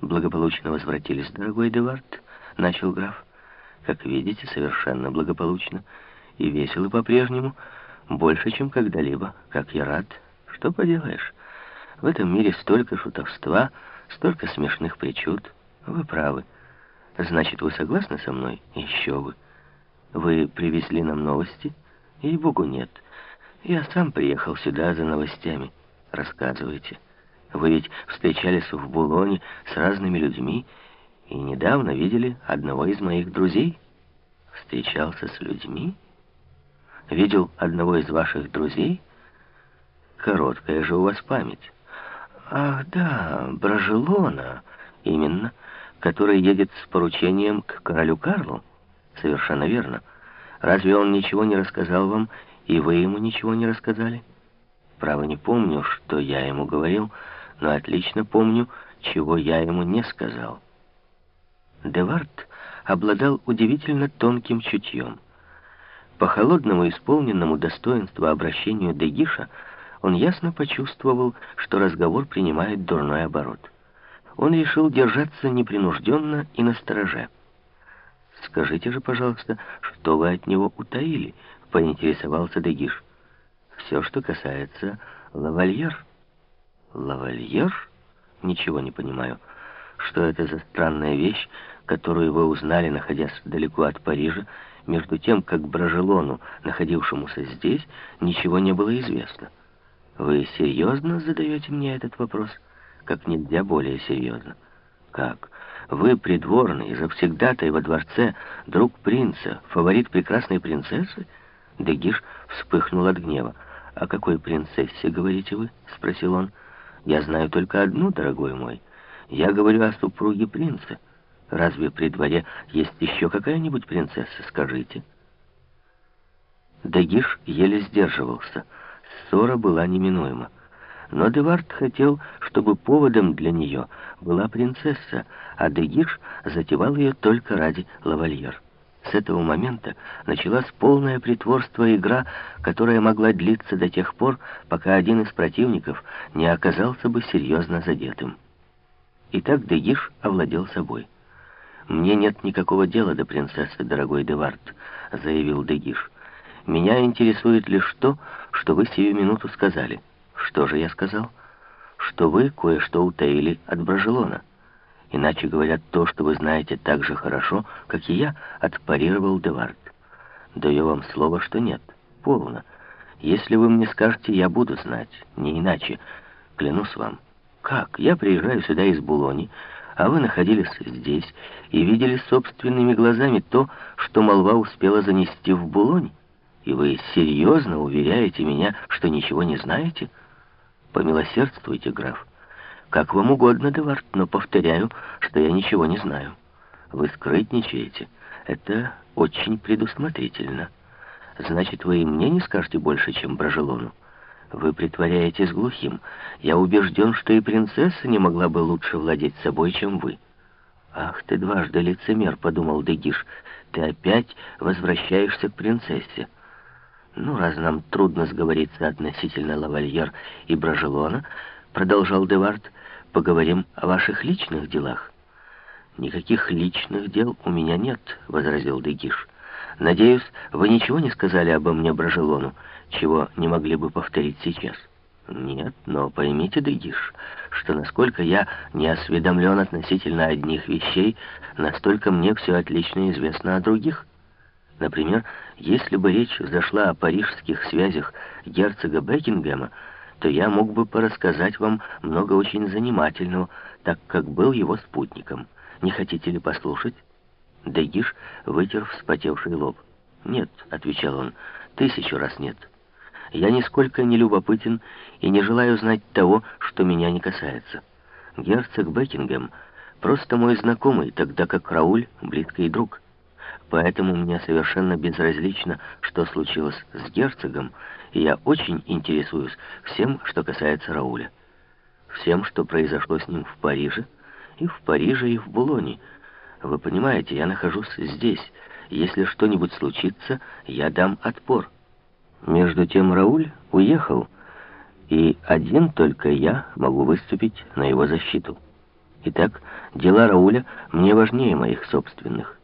благополучно возвратились, дорогой Девард?» — начал граф. «Как видите, совершенно благополучно и весело по-прежнему, больше, чем когда-либо. Как я рад. Что поделаешь? В этом мире столько шутовства, столько смешных причуд. Вы правы. Значит, вы согласны со мной? Еще бы. Вы привезли нам новости? Ей-богу, нет. Я сам приехал сюда за новостями. Рассказывайте. Вы ведь встречались в Булоне с разными людьми и недавно видели одного из моих друзей. Встречался с людьми? Видел одного из ваших друзей? Короткая же у вас память. Ах, да, Брожелона, именно, который едет с поручением к королю Карлу. Совершенно верно. Разве он ничего не рассказал вам, и вы ему ничего не рассказали? Право не помню, что я ему говорил, но отлично помню, чего я ему не сказал. Девард обладал удивительно тонким чутьем. По холодному, исполненному достоинства обращению Дегиша он ясно почувствовал, что разговор принимает дурной оборот. Он решил держаться непринужденно и настороже. «Скажите же, пожалуйста, что вы от него утаили?» — поинтересовался Дегиш. «Все, что касается лавальер». «Лавальер? Ничего не понимаю. Что это за странная вещь, которую вы узнали, находясь далеко от Парижа, между тем, как Брожелону, находившемуся здесь, ничего не было известно?» «Вы серьезно задаете мне этот вопрос?» «Как нельзя более серьезно». «Как? Вы придворный, завсегдатай во дворце, друг принца, фаворит прекрасной принцессы?» Дегиш вспыхнул от гнева. «О какой принцессе говорите вы?» — спросил он. «Я знаю только одну, дорогой мой. Я говорю о супруге принца. Разве при дворе есть еще какая-нибудь принцесса? Скажите». Дегиш еле сдерживался. Ссора была неминуема. Но Девард хотел, чтобы поводом для нее была принцесса, а Дегиш затевал ее только ради лавальер. С этого момента началась полное притворство игра, которая могла длиться до тех пор, пока один из противников не оказался бы серьезно задетым. Итак, Дегиш овладел собой. «Мне нет никакого дела до принцессы, дорогой Девард», — заявил Дегиш. «Меня интересует лишь то, что вы сию минуту сказали». «Что же я сказал?» «Что вы кое-что утаили от Брожелона». Иначе говорят, то, что вы знаете так же хорошо, как и я, отпарировал Девард. Даю вам слово, что нет. Полно. Если вы мне скажете, я буду знать. Не иначе. Клянусь вам. Как? Я приезжаю сюда из Булони, а вы находились здесь и видели собственными глазами то, что молва успела занести в Булонь? И вы серьезно уверяете меня, что ничего не знаете? Помилосердствуйте, граф. Как вам угодно, Девард, но повторяю, что я ничего не знаю. Вы скрытничаете. Это очень предусмотрительно. Значит, вы и мне не скажете больше, чем Брожелону. Вы притворяетесь глухим. Я убежден, что и принцесса не могла бы лучше владеть собой, чем вы. Ах, ты дважды лицемер, подумал Дегиш. Ты опять возвращаешься к принцессе. Ну, раз нам трудно сговориться относительно лавальер и Брожелона, продолжал Девард, поговорим о ваших личных делах. Никаких личных дел у меня нет, возразил Дегиш. Надеюсь, вы ничего не сказали обо мне Брожелону, чего не могли бы повторить сейчас. Нет, но поймите, Дегиш, что насколько я не осведомлен относительно одних вещей, настолько мне все отлично известно о других. Например, если бы речь зашла о парижских связях герцога Бекингема, то я мог бы порассказать вам много очень занимательного, так как был его спутником. Не хотите ли послушать?» Дегиш вытер вспотевший лоб. «Нет», — отвечал он, — «тысячу раз нет. Я нисколько не любопытен и не желаю знать того, что меня не касается. Герцог Бекингем просто мой знакомый, тогда как Рауль — близкий друг». Поэтому мне совершенно безразлично, что случилось с герцогом, и я очень интересуюсь всем, что касается Рауля. Всем, что произошло с ним в Париже, и в Париже, и в Булоне. Вы понимаете, я нахожусь здесь. Если что-нибудь случится, я дам отпор. Между тем Рауль уехал, и один только я могу выступить на его защиту. Итак, дела Рауля мне важнее моих собственных.